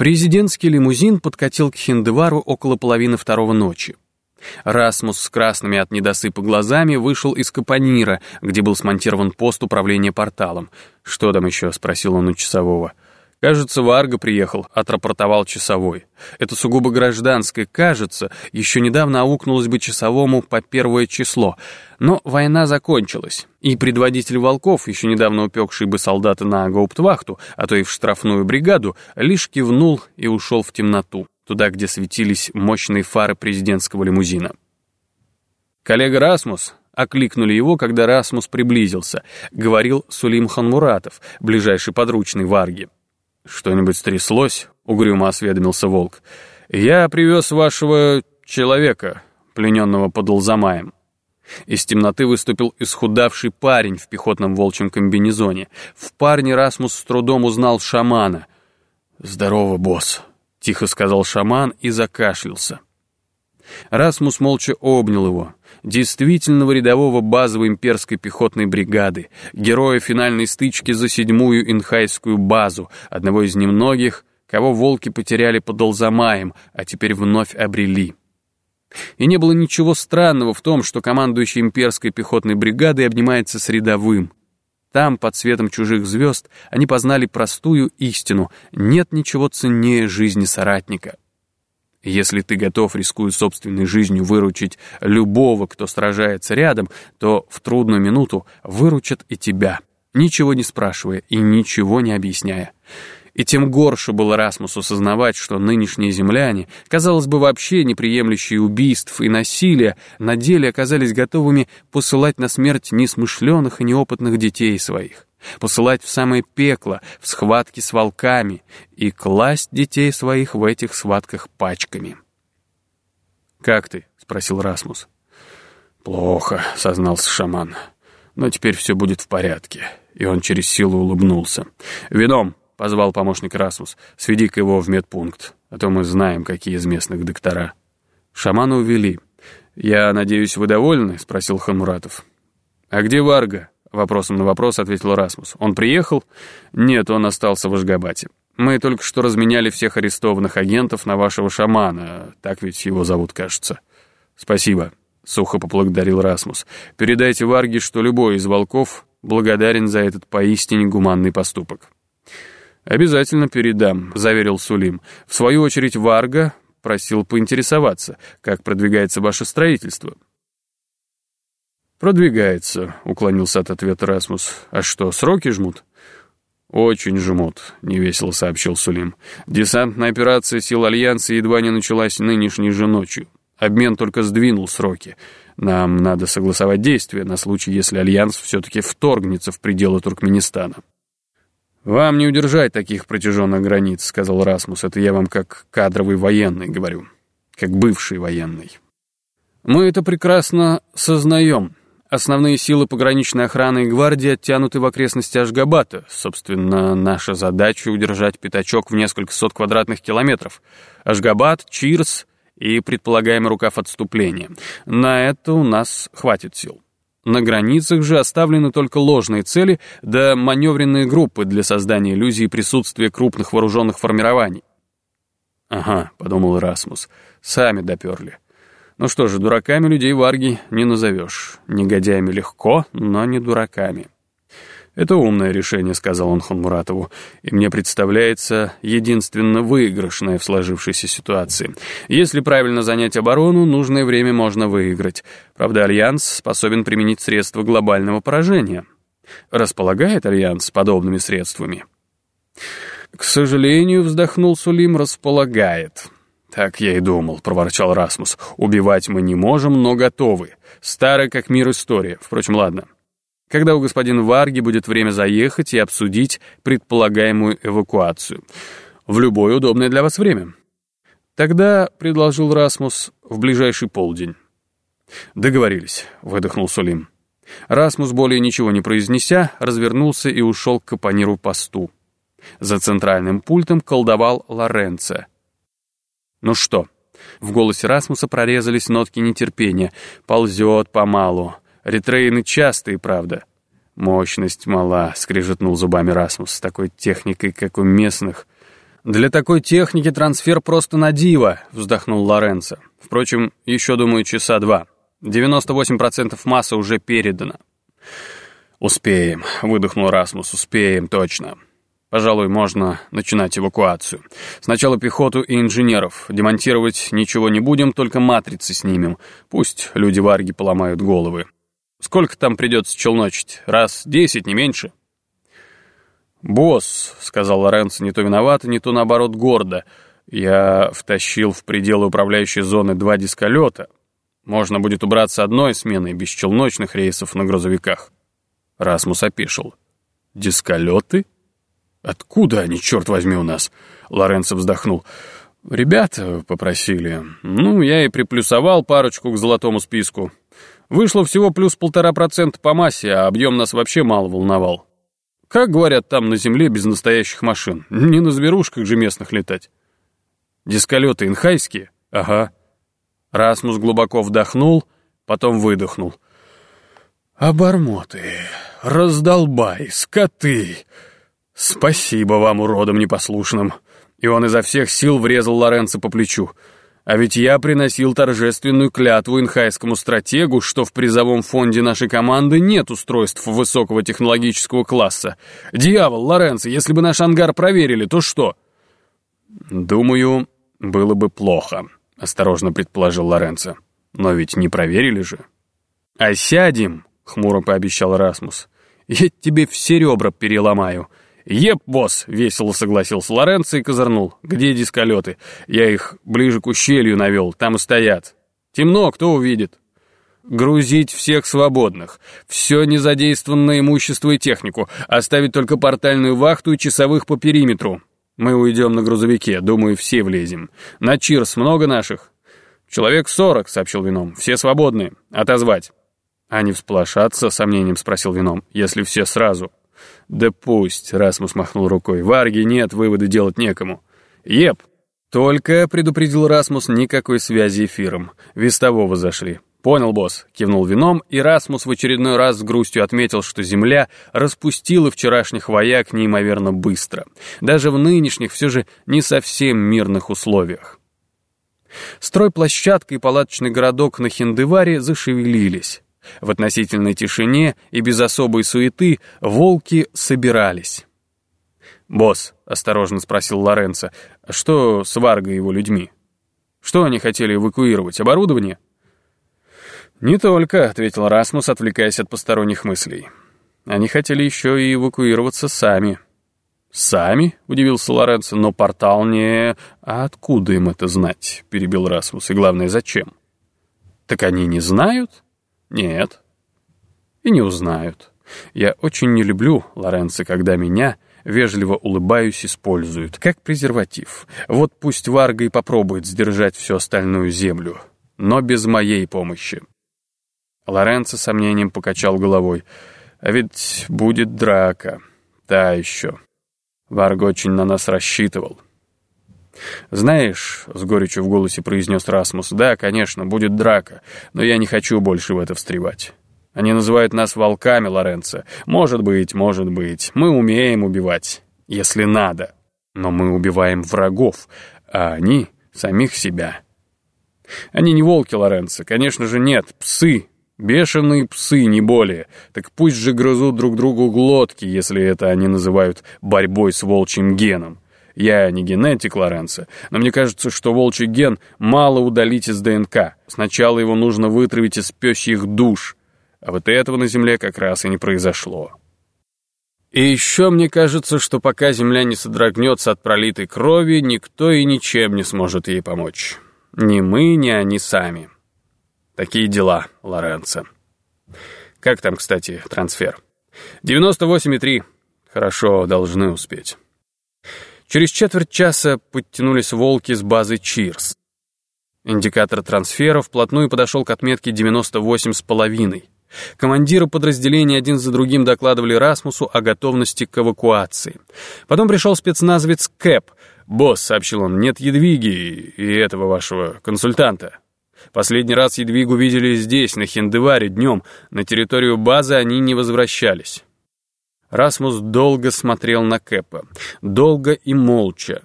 Президентский лимузин подкатил к Хиндевару около половины второго ночи. Расмус с красными от недосыпа глазами вышел из капонира, где был смонтирован пост управления порталом. «Что там еще?» — спросил он у часового. «Кажется, Варга приехал», — отрапортовал часовой. Это сугубо гражданское «кажется» еще недавно аукнулось бы часовому по первое число. Но война закончилась, и предводитель волков, еще недавно упекший бы солдата на гауптвахту, а то и в штрафную бригаду, лишь кивнул и ушел в темноту, туда, где светились мощные фары президентского лимузина. «Коллега Расмус», — окликнули его, когда Расмус приблизился, говорил Сулим Ханмуратов, ближайший подручный Варги. «Что-нибудь стряслось?» — угрюмо осведомился волк. «Я привез вашего человека, плененного под Алзамаем». Из темноты выступил исхудавший парень в пехотном волчьем комбинезоне. В парне Расмус с трудом узнал шамана. «Здорово, босс», — тихо сказал шаман и закашлялся. Расмус молча обнял его действительного рядового базовой имперской пехотной бригады, героя финальной стычки за седьмую инхайскую базу, одного из немногих, кого волки потеряли под Алзамаем, а теперь вновь обрели. И не было ничего странного в том, что командующий имперской пехотной бригадой обнимается с рядовым. Там, под светом чужих звезд, они познали простую истину — нет ничего ценнее жизни соратника. Если ты готов, рискуя собственной жизнью, выручить любого, кто сражается рядом, то в трудную минуту выручат и тебя, ничего не спрашивая и ничего не объясняя. И тем горше было Расмусу осознавать, что нынешние земляне, казалось бы, вообще не приемлющие убийств и насилия, на деле оказались готовыми посылать на смерть несмышленых и неопытных детей своих посылать в самое пекло, в схватки с волками и класть детей своих в этих схватках пачками. «Как ты?» — спросил Расмус. «Плохо», — сознался шаман. «Но теперь все будет в порядке». И он через силу улыбнулся. «Вином!» — позвал помощник Расмус. «Сведи-ка его в медпункт, а то мы знаем, какие из местных доктора». Шамана увели. «Я надеюсь, вы довольны?» — спросил Хамуратов. «А где Варга?» Вопросом на вопрос ответил Расмус. «Он приехал?» «Нет, он остался в Ашгабате. Мы только что разменяли всех арестованных агентов на вашего шамана. Так ведь его зовут, кажется». «Спасибо», — сухо поблагодарил Расмус. «Передайте Варге, что любой из волков благодарен за этот поистине гуманный поступок». «Обязательно передам», — заверил Сулим. «В свою очередь Варга просил поинтересоваться, как продвигается ваше строительство». «Продвигается», — уклонился от ответа Расмус. «А что, сроки жмут?» «Очень жмут», — невесело сообщил Сулим. «Десантная операция сил Альянса едва не началась нынешней же ночью. Обмен только сдвинул сроки. Нам надо согласовать действия на случай, если Альянс все-таки вторгнется в пределы Туркменистана». «Вам не удержать таких протяженных границ», — сказал Расмус. «Это я вам как кадровый военный говорю, как бывший военный». «Мы это прекрасно сознаем», Основные силы пограничной охраны и гвардии оттянуты в окрестности Ашгабата. Собственно, наша задача — удержать пятачок в несколько сот квадратных километров. Ашгабад, Чирс и предполагаемый рукав отступления. На это у нас хватит сил. На границах же оставлены только ложные цели да маневренные группы для создания иллюзии присутствия крупных вооруженных формирований. «Ага», — подумал Расмус, — «сами доперли». Ну что же, дураками людей Варги не назовешь. Негодяями легко, но не дураками. «Это умное решение», — сказал он Хунмуратову, «и мне представляется единственно выигрышное в сложившейся ситуации. Если правильно занять оборону, нужное время можно выиграть. Правда, Альянс способен применить средства глобального поражения. Располагает Альянс подобными средствами?» «К сожалению», — вздохнул Сулим, — «располагает». «Так я и думал», — проворчал Расмус. «Убивать мы не можем, но готовы. Старая как мир история. Впрочем, ладно. Когда у господина Варги будет время заехать и обсудить предполагаемую эвакуацию? В любое удобное для вас время». «Тогда», — предложил Расмус, — «в ближайший полдень». «Договорились», — выдохнул Сулим. Расмус, более ничего не произнеся, развернулся и ушел к капониру посту. За центральным пультом колдовал Лоренцо — «Ну что?» В голосе Расмуса прорезались нотки нетерпения. «Ползет помалу. Ретрейны частые, правда». «Мощность мала», — скрежетнул зубами Расмус, с такой техникой, как у местных. «Для такой техники трансфер просто на диво», — вздохнул Лоренцо. «Впрочем, еще, думаю, часа два. 98% массы уже передано». «Успеем», — выдохнул Расмус, — «успеем, точно». Пожалуй, можно начинать эвакуацию. Сначала пехоту и инженеров. Демонтировать ничего не будем, только матрицы снимем. Пусть люди-варги поломают головы. Сколько там придется челночить? Раз десять, не меньше? «Босс», — сказал Лоренцо, не то виноват, не то наоборот гордо, «я втащил в пределы управляющей зоны два дисколета. Можно будет убраться одной сменой без челночных рейсов на грузовиках». Расмус опешил. «Дисколеты?» «Откуда они, черт возьми, у нас?» Лоренцо вздохнул. «Ребята попросили. Ну, я и приплюсовал парочку к золотому списку. Вышло всего плюс полтора процента по массе, а объем нас вообще мало волновал. Как говорят там на земле без настоящих машин? Не на зверушках же местных летать. Дисколеты инхайские? Ага». Расмус глубоко вдохнул, потом выдохнул. «Обормоты, раздолбай, скоты!» «Спасибо вам, уродам непослушным!» И он изо всех сил врезал Лоренцо по плечу. «А ведь я приносил торжественную клятву инхайскому стратегу, что в призовом фонде нашей команды нет устройств высокого технологического класса. Дьявол, Лоренцо, если бы наш ангар проверили, то что?» «Думаю, было бы плохо», — осторожно предположил Лоренцо. «Но ведь не проверили же». «А сядем», — хмуро пообещал Расмус. «Я тебе все ребра переломаю». «Еп, босс!» — весело согласился Лоренцо и козырнул. «Где дисколеты? Я их ближе к ущелью навел, там и стоят. Темно, кто увидит?» «Грузить всех свободных, все незадействованное имущество и технику, оставить только портальную вахту и часовых по периметру. Мы уйдем на грузовике, думаю, все влезем. На Чирс много наших?» «Человек сорок», — сообщил Вином, — «все свободны. Отозвать». «А не всполошаться?» — сомнением спросил Вином, — «если все сразу». «Да пусть», — Расмус махнул рукой, — «варги нет, выводы делать некому». «Еп!» «Только», — предупредил Расмус, — «никакой связи эфиром. Вестового зашли». «Понял, босс», — кивнул вином, и Расмус в очередной раз с грустью отметил, что Земля распустила вчерашних вояк неимоверно быстро, даже в нынешних все же не совсем мирных условиях. Стройплощадка и палаточный городок на Хиндеваре зашевелились. В относительной тишине и без особой суеты волки собирались. «Босс», — осторожно спросил Лоренцо, — «что с Варго его людьми? Что они хотели эвакуировать? Оборудование?» «Не только», — ответил Расмус, отвлекаясь от посторонних мыслей. «Они хотели еще и эвакуироваться сами». «Сами?» — удивился Лоренцо, — «но портал не...» «А откуда им это знать?» — перебил Расмус, — «и главное, зачем?» «Так они не знают?» Нет. И не узнают. Я очень не люблю, Лоренцо, когда меня, вежливо улыбаюсь, используют, как презерватив. Вот пусть Варга и попробует сдержать всю остальную землю, но без моей помощи. Лоренцо сомнением покачал головой. А ведь будет драка. Та еще. Варга очень на нас рассчитывал. «Знаешь», — с горечью в голосе произнес Расмус, «да, конечно, будет драка, но я не хочу больше в это встревать. Они называют нас волками, Лоренцо. Может быть, может быть, мы умеем убивать, если надо. Но мы убиваем врагов, а они — самих себя». Они не волки, Лоренцо, конечно же нет, псы, Бешеные псы, не более. Так пусть же грызут друг другу глотки, если это они называют борьбой с волчьим геном. Я не генетик Лоренцо, но мне кажется, что волчий ген мало удалить из ДНК. Сначала его нужно вытравить из пёсьих душ. А вот этого на Земле как раз и не произошло. И еще мне кажется, что пока Земля не содрогнется от пролитой крови, никто и ничем не сможет ей помочь. Ни мы, ни они сами. Такие дела, Лоренцо. Как там, кстати, трансфер? 98,3. Хорошо, должны успеть. Через четверть часа подтянулись волки с базы Чирс. Индикатор трансфера вплотную подошел к отметке 98,5. Командиры подразделений один за другим докладывали Расмусу о готовности к эвакуации. Потом пришел спецназовец Кэп. «Босс», — сообщил он, — «нет Едвиги и этого вашего консультанта». Последний раз Едвигу видели здесь, на Хиндеваре, днем. На территорию базы они не возвращались. Расмус долго смотрел на Кэпа. Долго и молча.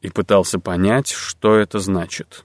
и пытался понять, что это значит.